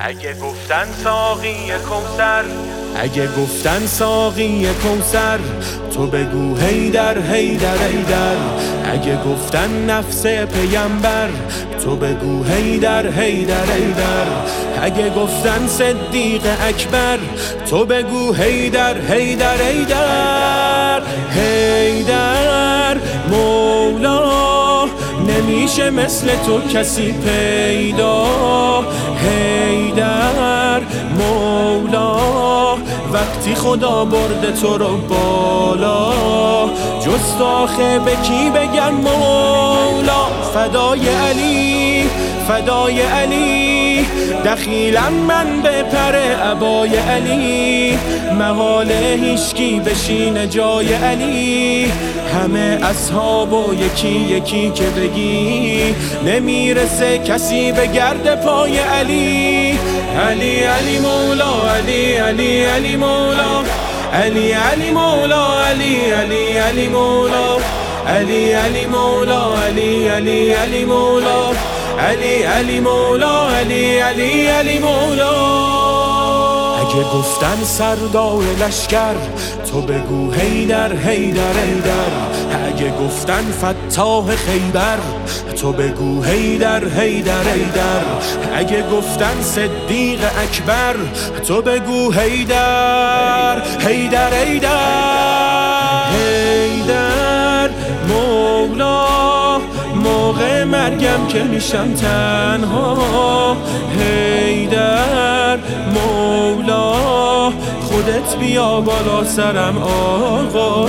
اگه گفتن ساقی کوسر اگه گفتن ساقی کوسر تو بگو هیدر هیدر هیدر اگه گفتن نفس پیمبر تو بگو هیدر هیدر هیدر اگه گفتن صدیق اکبر تو بگو هیدر هیدر هیدر هیدر نمیشه مثل تو کسی پیدا. هیدر مولا وقتی خدا برده تو رو بالا. جست آخه به کی بگم مولا؟ فدای علی فدای علی. دخیلم من به پر عبای علی. مقاله هیشکی بشین جای علی. همه اصحاب و یکی یکی که بگی. نمی‌رسه کسی به گرد پای علی. علی علی مولا علی علی علی مولا. علي علي مولا علي علي علي مولا. علي علي مولا علي علي علي مولا. علي علي مولا علي علي علي مولا. اگه گفتن سردار لشکر تو بگو هیدر هیدر هیدر اگه گفتن فتاح خیبر تو بگو هیدر هیدر هیدر اگه گفتن صدیق اکبر تو بگو هیدر هیدر هیدر هیدر مولا موقع مرگم که میشم تنها. هیدر خودت بیا بالا سرم آقا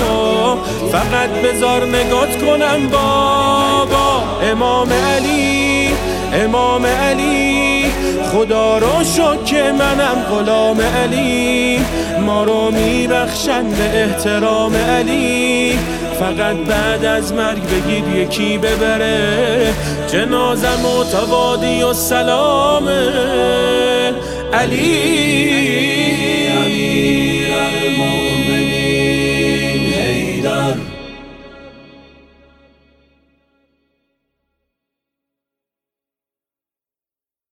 فقط بزار نگات کنم بابا. امام علی امام علی. خدا رو شد که منم غلام علی. ما رو میبخشن به احترام علی. فقط بعد از مرگ بگید یکی ببره. جنازم و توادی و سلام علی.